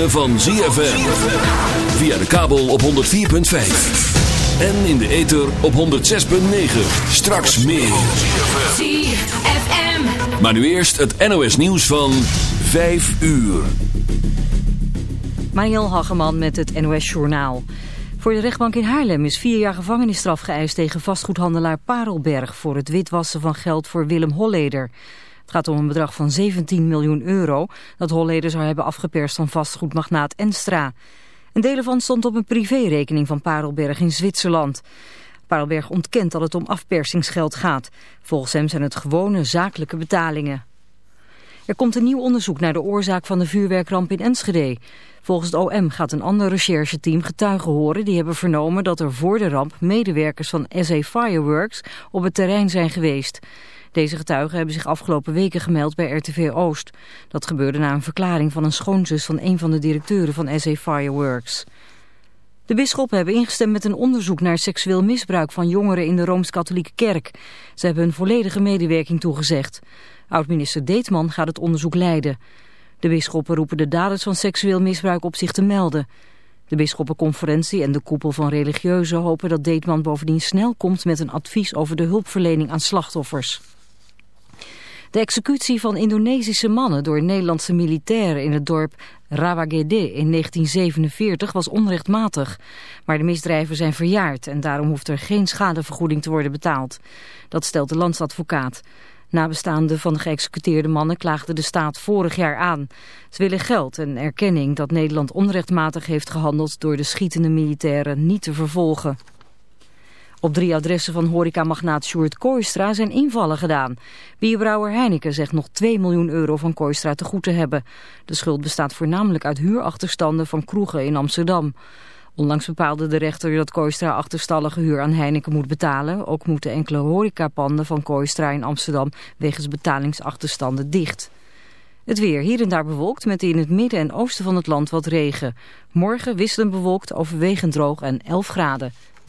ritme van ZFM. Via de kabel op 104.5. En in de ether op 106.9. Straks meer. ZFM. Maar nu eerst het NOS nieuws van 5 uur. Mariel Hageman met het NOS Journaal. Voor de rechtbank in Haarlem is vier jaar gevangenisstraf geëist tegen vastgoedhandelaar Parelberg voor het witwassen van geld voor Willem Holleder. Het gaat om een bedrag van 17 miljoen euro dat Holleder zou hebben afgeperst van vastgoedmagnaat Enstra. Een deel ervan stond op een privérekening van Parelberg in Zwitserland. Parelberg ontkent dat het om afpersingsgeld gaat. Volgens hem zijn het gewone zakelijke betalingen. Er komt een nieuw onderzoek naar de oorzaak van de vuurwerkramp in Enschede. Volgens het OM gaat een ander rechercheteam getuigen horen... die hebben vernomen dat er voor de ramp medewerkers van SA Fireworks op het terrein zijn geweest. Deze getuigen hebben zich afgelopen weken gemeld bij RTV Oost. Dat gebeurde na een verklaring van een schoonzus van een van de directeuren van SA Fireworks. De bisschoppen hebben ingestemd met een onderzoek naar seksueel misbruik van jongeren in de Rooms-Katholieke Kerk. Ze hebben hun volledige medewerking toegezegd. Oud-minister Deetman gaat het onderzoek leiden. De bisschoppen roepen de daders van seksueel misbruik op zich te melden. De bisschoppenconferentie en de koepel van religieuzen hopen dat Deetman bovendien snel komt met een advies over de hulpverlening aan slachtoffers. De executie van Indonesische mannen door Nederlandse militairen in het dorp Rawagede in 1947 was onrechtmatig. Maar de misdrijven zijn verjaard en daarom hoeft er geen schadevergoeding te worden betaald. Dat stelt de landsadvocaat. Nabestaanden van de geëxecuteerde mannen klaagden de staat vorig jaar aan. Ze willen geld en erkenning dat Nederland onrechtmatig heeft gehandeld door de schietende militairen niet te vervolgen. Op drie adressen van horecamagnaat Sjoerd Kooistra zijn invallen gedaan. Bierbrouwer Heineken zegt nog 2 miljoen euro van Kooistra te goed te hebben. De schuld bestaat voornamelijk uit huurachterstanden van kroegen in Amsterdam. Onlangs bepaalde de rechter dat Kooistra achterstallige huur aan Heineken moet betalen. Ook moeten enkele horecapanden van Kooistra in Amsterdam wegens betalingsachterstanden dicht. Het weer hier en daar bewolkt met in het midden en oosten van het land wat regen. Morgen wisselend bewolkt, overwegend droog en 11 graden.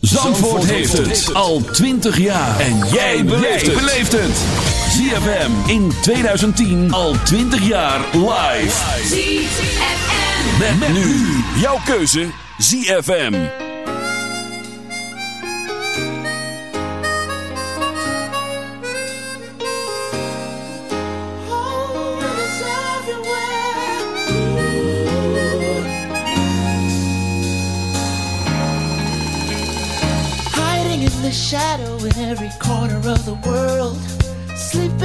Zandvoort heeft het al 20 jaar. En jij beleeft het. ZFM in 2010 al 20 jaar live. ZFM. Met, nu jouw keuze ZFM.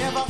Live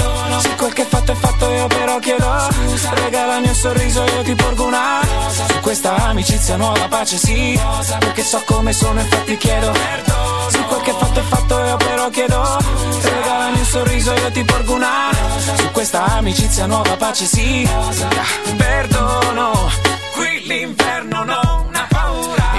Se quel che fatto è fatto io però chiedo. Scusa. Regalami un sorriso io ti porgo una. Rosa. Su questa amicizia nuova pace sì. Rosa. Perché so come sono infatti chiedo. Perdono Se quel che fatto è fatto io però chiedo. Scusa. Regalami un sorriso io ti porgo una. Rosa. Su questa amicizia nuova pace sì. Perdono Qui l'inferno non ha paura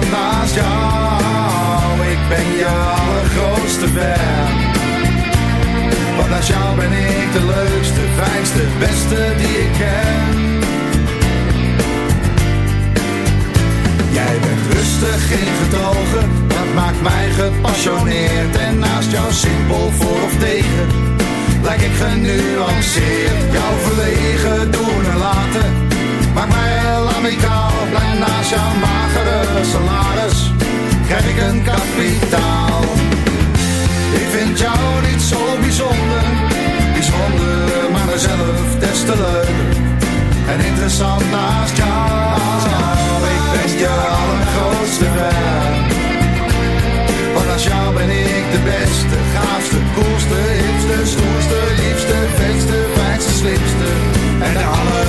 Naast jou, ik ben je allergrootste fan. Want naast jou ben ik de leukste, fijnste, beste die ik ken. Jij bent rustig, geen getogen, dat maakt mij gepassioneerd. En naast jou simpel voor of tegen, lijk ik genuanceerd. Jouw verlegen doen en laten, maakt mij heel amicaal. Blij naast jouw magere salaris, krijg ik een kapitaal. Ik vind jou niet zo bijzonder, bijzonder, maar mezelf des te leuker. En interessant naast jou, ik ben je allergrootste fan. Want als jou ben ik de beste, gaafste, koelste, hipste, stoerste, liefste, vetste, fijnste, slimste. En de aller,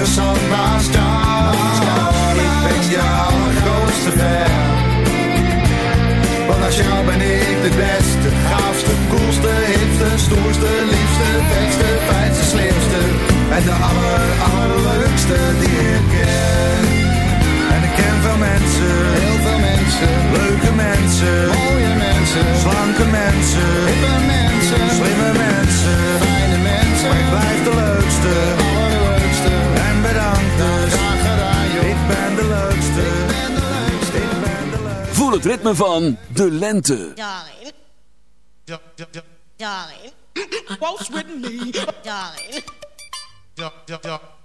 Interessant naast jou, ik ben je allergrootste fan. Want als jou ben ik de beste, gaafste, koelste, hipste, stoerste, liefste, vetste, fijnste, slimste. En de aller, allerleukste die ik ken. Het ritme van de lente. Darling. Darling. Waltz with me. Darling.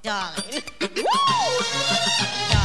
Darling. When